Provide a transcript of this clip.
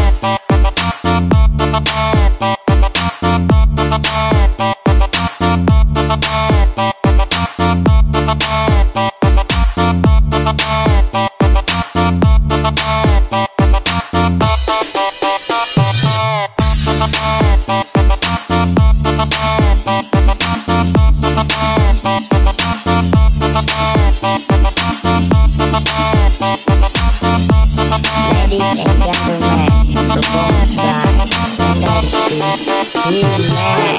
Música masih